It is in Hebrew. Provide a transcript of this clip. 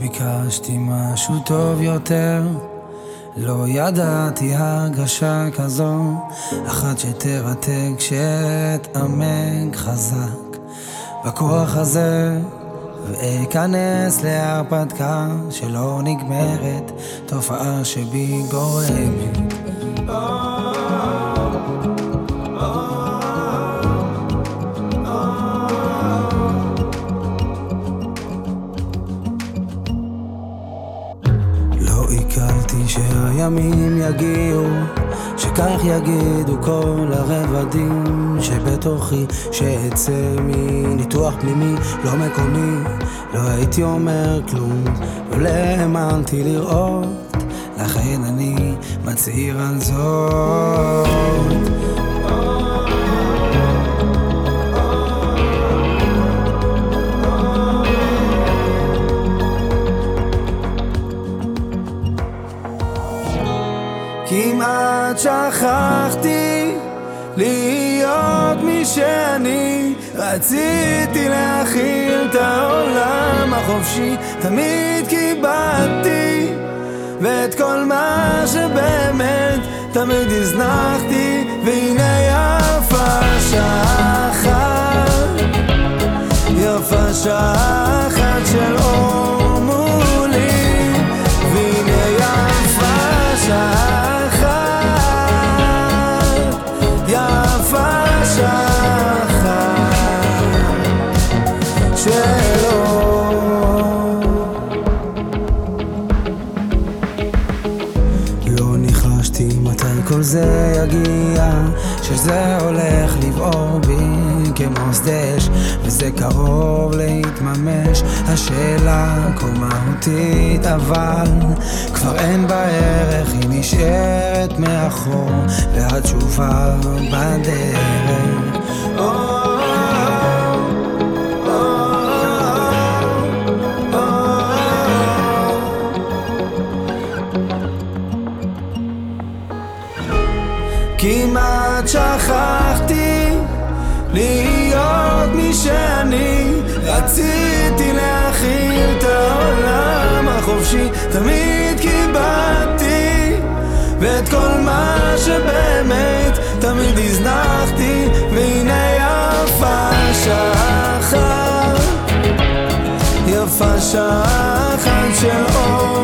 ניחשתי משהו טוב יותר. לא ידעתי הרגשה כזו אחת שתרתק שאתעמק חזק. בכוח הזה ואכנס להרפתקה שלא נגמרת תופעה שבי גורמת עיכלתי שהימים יגיעו, שכך יגידו כל הרבדים שבתוכי, שאצא מניתוח פנימי, לא מקומי, לא הייתי אומר כלום, לא האמנתי לראות, לכן אני מצהיר על זאת. שכחתי להיות מי שאני. רציתי להכיל את העולם החופשי. תמיד כיבדתי ואת כל מה שבאמת תמיד הזנחתי. והנה יפה שעה אחת יפה שעה אחת של אור כל זה יגיע, שזה הולך לבעור בי כמו שדש, וזה קרוב להתממש. השאלה כה מהותית, אבל כבר אין בה ערך, היא נשארת מאחור, והתשובה בדרך. כמעט שכחתי להיות מי שאני. רציתי להכיל את העולם החופשי. תמיד כיבדתי ואת כל מה שבאמת תמיד הזנחתי. והנה יפה אחת יפה אחת של אור